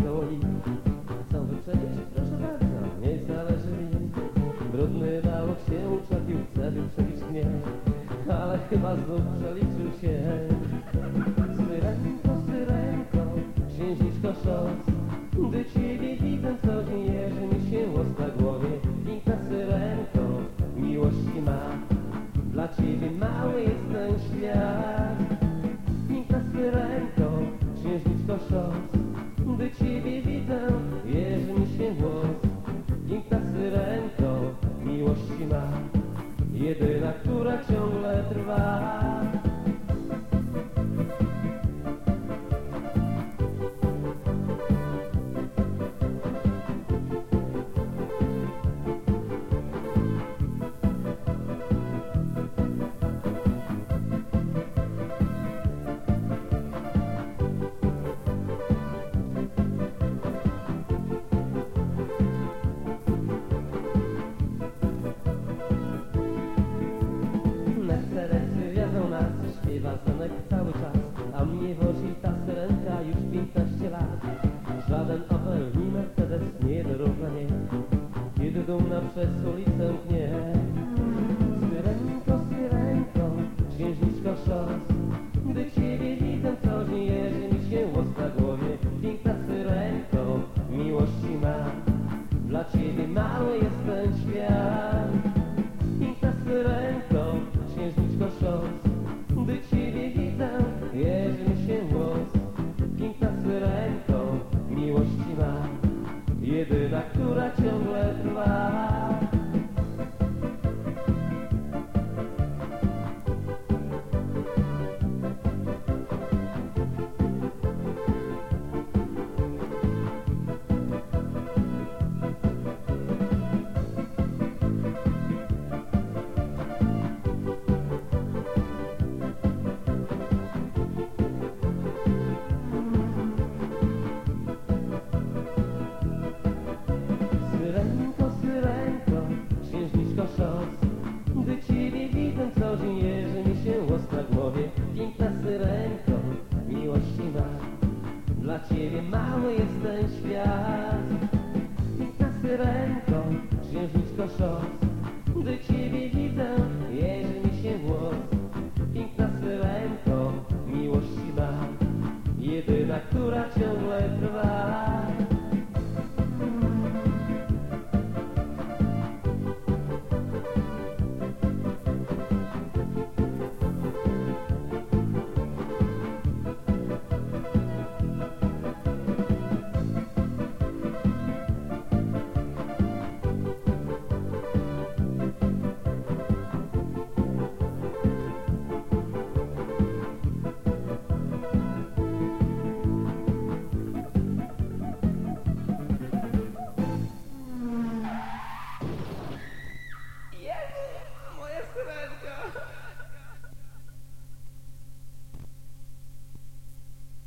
stoi. Co wy proszę bardzo, nie zależy mi. Brudny bałok się uczepił, wtedy przelicznie Ale chyba znów przeliczył się. Syrenko, syrenko, księżniczko szos. Gdy ciebie widzę, co dzień jeży mi się łos na głowie. I ta syrenko, miłości ma. przez ulicę pnie. Syrenko, syrenko, księżniczko szos, gdy ciebie widzę, co dzieje, że mi się łoska tak Dla ciebie mały jest ten świat.